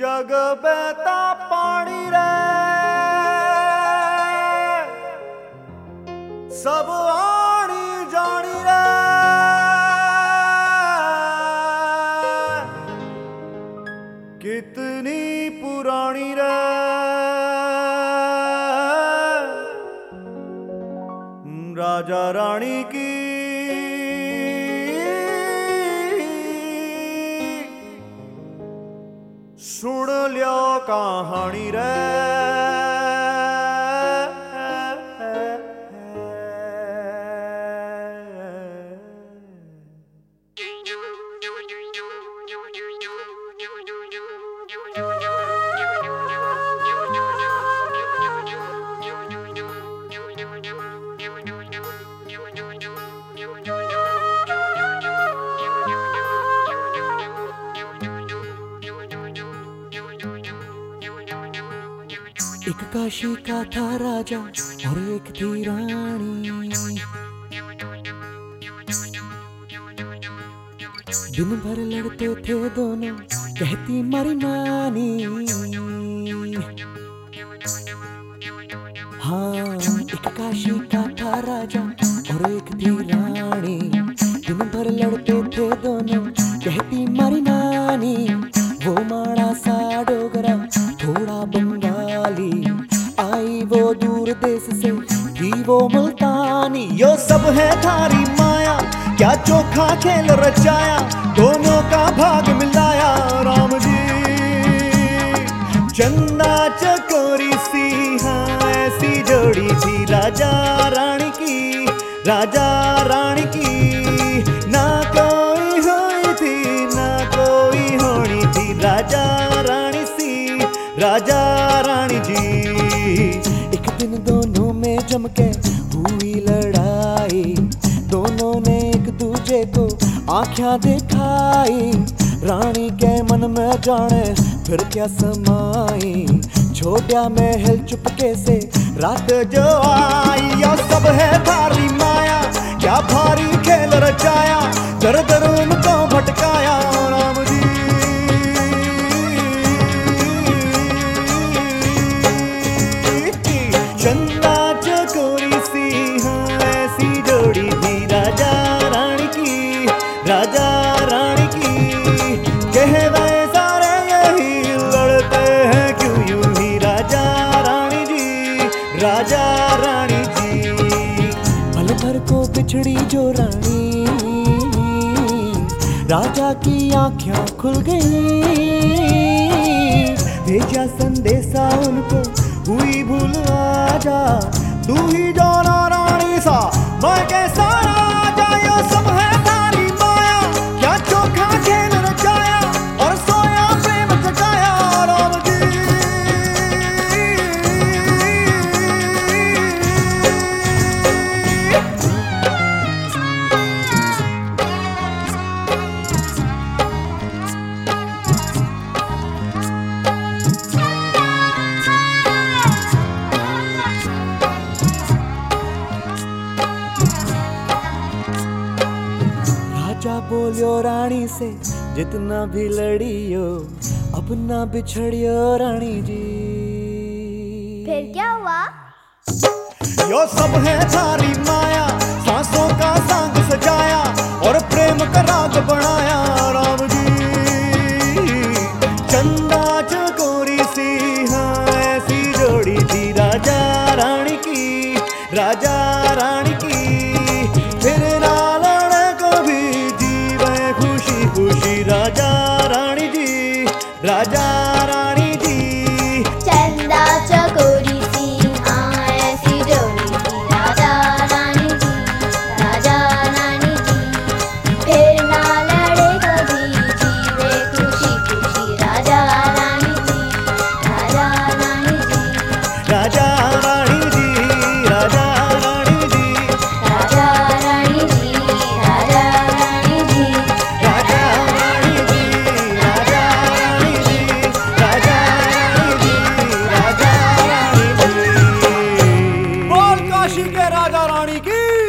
जग बेता पानी रे। सब राजा रानी की। सुन लियो कहानी रे। एक काशी का था राजा और एक थी रानी। दिन भर लड़ते थे दोनों, कहती मारी नानी। हाँ एक काशी का था राजा वो मुल्तानी यो सब है थारी माया, क्या चोखा खेल रचाया, दोनों का भाग मिलाया राम जी चंदा चकोरी सी हाँ ऐसी जोड़ी थी, राजा रानी की, राजा रानी की। ना कोई हुई थी, ना कोई होनी थी, राजा रानी सी, राजा के हुई लड़ाई। दोनों ने एक दूजे को आख्या दिखाई। रानी के मन में जाने फिर क्या समाई। छोटा महल चुपके से रात जो आई, या सब है भारी माया। क्या भारी खेल रचाया? दर दर राजा रानी जी पल भर को बिछड़ी जो रानी। राजा की आँखें खुल गई। भेजा संदेशा उनको हुई भूल राजा। तू ही जाना रानी सा, मैं कैसा बोलियो रानी से जितना भी लड़ियो अपना बिछड़ियो रानी जी। फिर क्या हुआ? यो सब है थारी माया सांसों का सांग सजाया और प्रेम का राग बनाया राम जी। चंदा चकोरी सी हाँ ऐसी जोड़ी थी राजा रानी की राजा रानी County